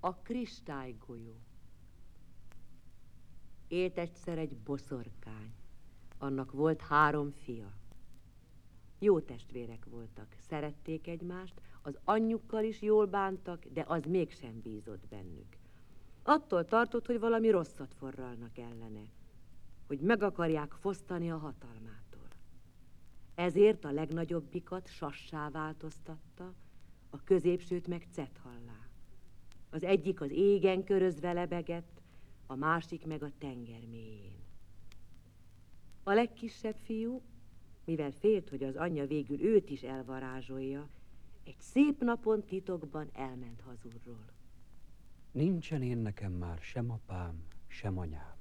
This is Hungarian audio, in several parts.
A kristálygolyó. Élt egyszer egy boszorkány. Annak volt három fia. Jó testvérek voltak, szerették egymást, az anyjukkal is jól bántak, de az mégsem bízott bennük. Attól tartott, hogy valami rosszat forralnak ellene, hogy meg akarják fosztani a hatalmától. Ezért a legnagyobbikat sassá változtatta, a középsőt meg cethallá. Az egyik az égen körözve lebegett, a másik meg a tenger mélyén. A legkisebb fiú, mivel félt, hogy az anyja végül őt is elvarázsolja, egy szép napon titokban elment hazurról. Nincsen én nekem már sem apám, sem anyám.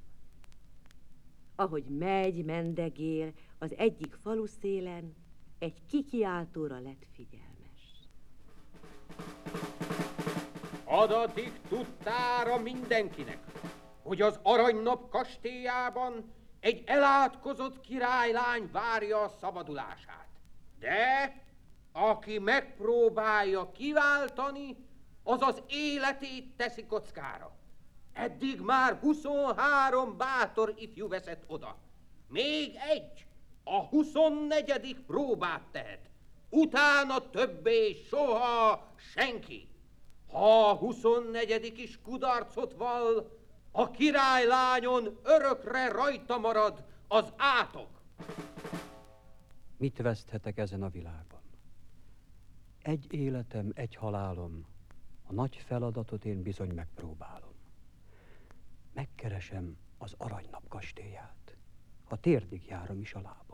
Ahogy megy, mendegél, az egyik falu szélen egy kikiáltóra lett figyelmes. Adatik tudtára mindenkinek, hogy az Aranynap kastélyában egy elátkozott királylány várja a szabadulását. De aki megpróbálja kiváltani, az az életét teszi kockára. Eddig már 23 bátor ifjú veszett oda. Még egy, a 24. próbát tehet. Utána többé soha senki. Ha a 24. is kudarcot val, a királylányon örökre rajta marad az átok. Mit veszthetek ezen a világon? Egy életem, egy halálom, a nagy feladatot én bizony megpróbálom. Megkeresem az aranynap kastélyát, ha térdig járom is a lábam.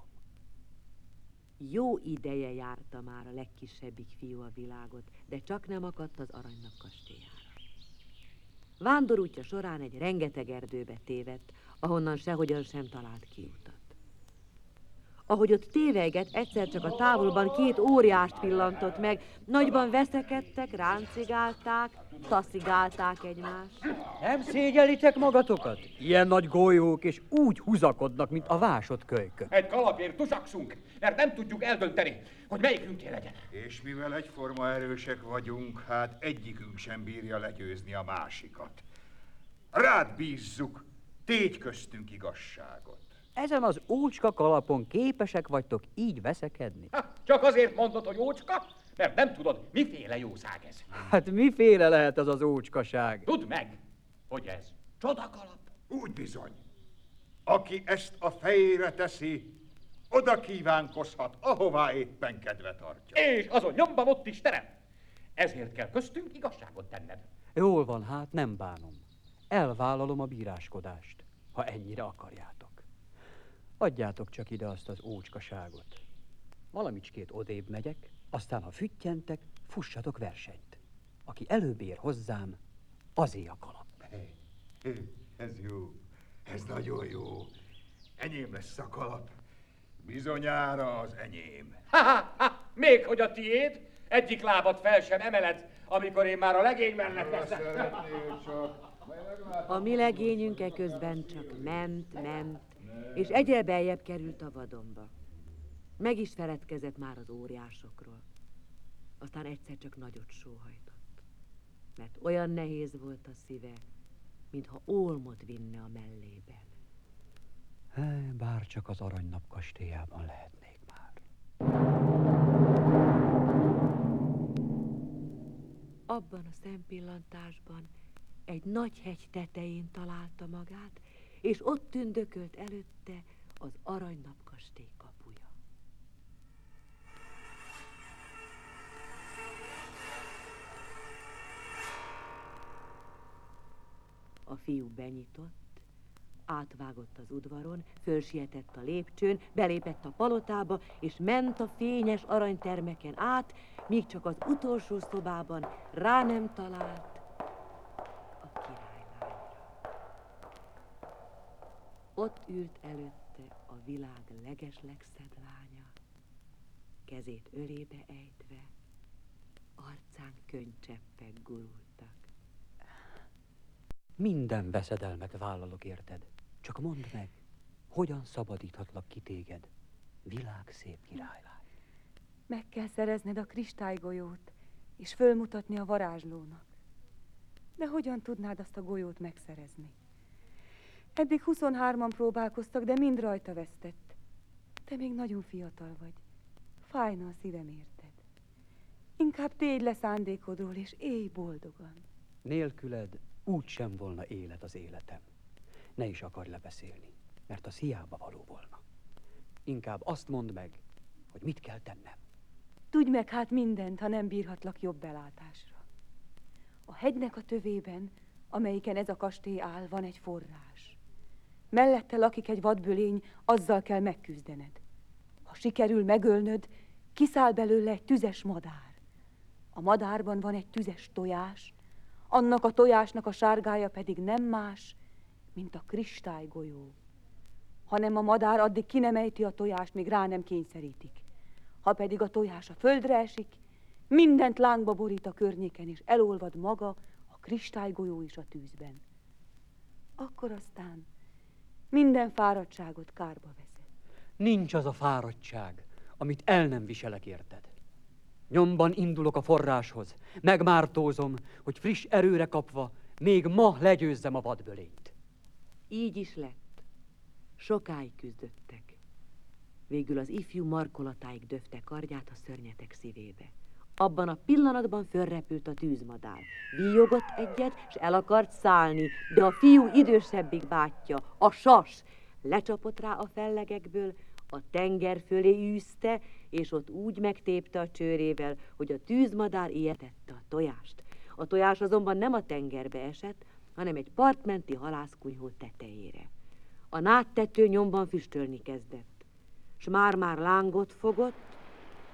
Jó ideje járta már a legkisebbik fiú a világot, de csak nem akadt az aranynap kastélyára. Vándorútja során egy rengeteg erdőbe tévedt, ahonnan sehogyan sem talált kiutat. Ahogy ott téveget, egyszer csak a távolban két óriást pillantott meg, nagyban veszekedtek, ráncigálták, taszigálták egymást. Nem szégyelitek magatokat? Ilyen nagy golyók, és úgy húzakodnak, mint a vásott kölykök. Egy kalapért tusakszunk, mert nem tudjuk eldönteni, hogy melyikünké legyen. És mivel egyforma erősek vagyunk, hát egyikünk sem bírja legyőzni a másikat. Rád bízzuk, tégy köztünk igazságot. Ezen az ócska kalapon képesek vagytok így veszekedni? Ha, csak azért mondod, hogy ócska, mert nem tudod, miféle jószág ez. Hát miféle lehet ez az ócskaság? Tudd meg, hogy ez csodakalap. Úgy bizony. Aki ezt a fejére teszi, oda kívánkozhat, ahová éppen kedve tartja. És azon nyomban ott is terem. Ezért kell köztünk igazságot tenned. Jól van, hát nem bánom. Elvállalom a bíráskodást, ha ennyire akarjátok. Adjátok csak ide azt az ócskaságot. Valamicskét odébb megyek, aztán ha füttyentek, fussatok versenyt. Aki előbb ér hozzám, azé a kalap. Ez jó, ez nagyon jó. Enyém lesz a kalap. Bizonyára az enyém. Ha, ha, ha, még hogy a tiéd, egyik lábat fel sem emeled, amikor én már a legény mellett leszek. A mi legényünk e közben csak ment, ment, és egyre beljebb került a vadonba. Meg is feledkezett már az óriásokról. Aztán egyszer csak nagyot sóhajtott, mert olyan nehéz volt a szíve, mintha olmot vinne a mellében. Bár csak az aranynap kastélyában lehetnék már. Abban a szempillantásban egy nagy hegy tetején találta magát, és ott tündökölt előtte az aranynap kastély kapuja. A fiú benyitott, átvágott az udvaron, fölsietett a lépcsőn, belépett a palotába, és ment a fényes aranytermeken át, míg csak az utolsó szobában rá nem talált Ott ült előtte a világ legeslegszebb lánya, kezét ölébe ejtve, arcán könycseppek gurultak. Minden veszedelmet vállalok érted. Csak mondd meg, hogyan szabadíthatlak ki téged, világ szép királylány. Meg kell szerezned a kristálygolyót, és fölmutatni a varázslónak. De hogyan tudnád azt a golyót megszerezni? Eddig 23-an próbálkoztak, de mind rajta vesztett. Te még nagyon fiatal vagy. Fájna a szívem érted. Inkább tégy le szándékodról, és élj boldogan. Nélküled úgy sem volna élet az életem. Ne is akarj lebeszélni, mert a hiába való volna. Inkább azt mondd meg, hogy mit kell tennem. Tudj meg hát mindent, ha nem bírhatlak jobb belátásra. A hegynek a tövében, amelyiken ez a kastély áll, van egy forrás. Mellette lakik egy vadbölény, azzal kell megküzdened. Ha sikerül megölnöd, kiszáll belőle egy tüzes madár. A madárban van egy tüzes tojás, annak a tojásnak a sárgája pedig nem más, mint a kristálygolyó. Hanem a madár addig ki nem ejti a tojást, míg rá nem kényszerítik. Ha pedig a tojás a földre esik, mindent lángba borít a környéken, és elolvad maga a kristálygolyó is a tűzben. Akkor aztán minden fáradtságot kárba veszed. Nincs az a fáradtság, amit el nem viselek érted. Nyomban indulok a forráshoz, megmártózom, hogy friss erőre kapva még ma legyőzzem a vadbölényt. Így is lett. Sokáig küzdöttek. Végül az ifjú markolatáig döfte kardját a szörnyetek szívébe. Abban a pillanatban fölrepült a tűzmadár. Víjogott egyet, és el akart szállni, de a fiú idősebbik bátyja, a sas, lecsapott rá a fellegekből, a tenger fölé űzte, és ott úgy megtépte a csőrével, hogy a tűzmadár ilyetette a tojást. A tojás azonban nem a tengerbe esett, hanem egy partmenti halászkunyhó tetejére. A nádtető nyomban füstölni kezdett, s már-már lángot fogott,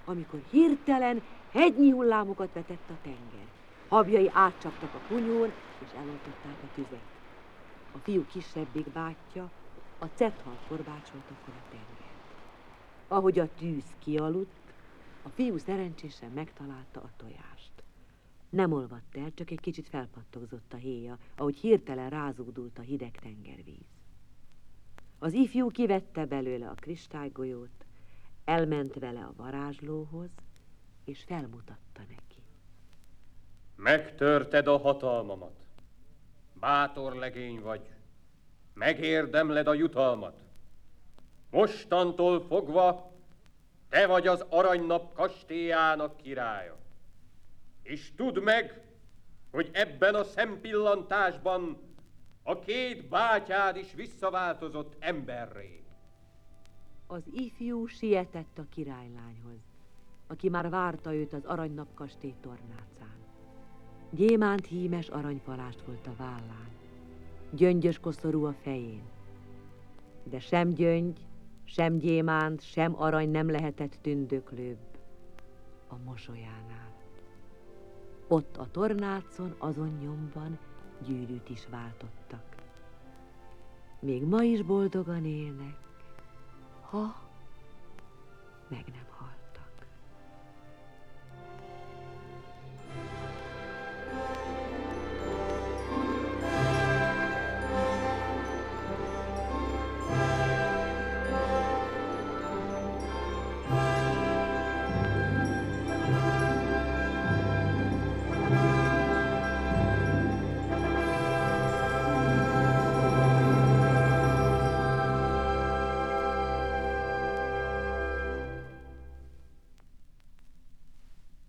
amikor hirtelen hegynyi hullámokat vetett a tenger. Habjai átcsaptak a kunyón, és eloltották a tüzet. A fiú kisebbik bátyja a cethal korbácsolta fel a tengert. Ahogy a tűz kialudt, a fiú szerencsésen megtalálta a tojást. Nem olvadt el, csak egy kicsit felpattogzott a héja, ahogy hirtelen rázódult a hideg tengervíz. Az ifjú kivette belőle a kristálygolyót, elment vele a varázslóhoz, és felmutatta neki. Megtörted a hatalmamat. Bátor legény vagy. Megérdemled a jutalmat. Mostantól fogva te vagy az aranynap kastélyának királya. És tudd meg, hogy ebben a szempillantásban a két bátyád is visszaváltozott emberré. Az ifjú sietett a királylányhoz, aki már várta őt az aranynap kastély tornácán. Gyémánt hímes aranypalást volt a vállán, gyöngyös koszorú a fején, de sem gyöngy, sem gyémánt, sem arany nem lehetett tündöklőbb a mosolyánál. Ott a tornácon, azon nyomban gyűrűt is váltottak. Még ma is boldogan élnek, ha meg nem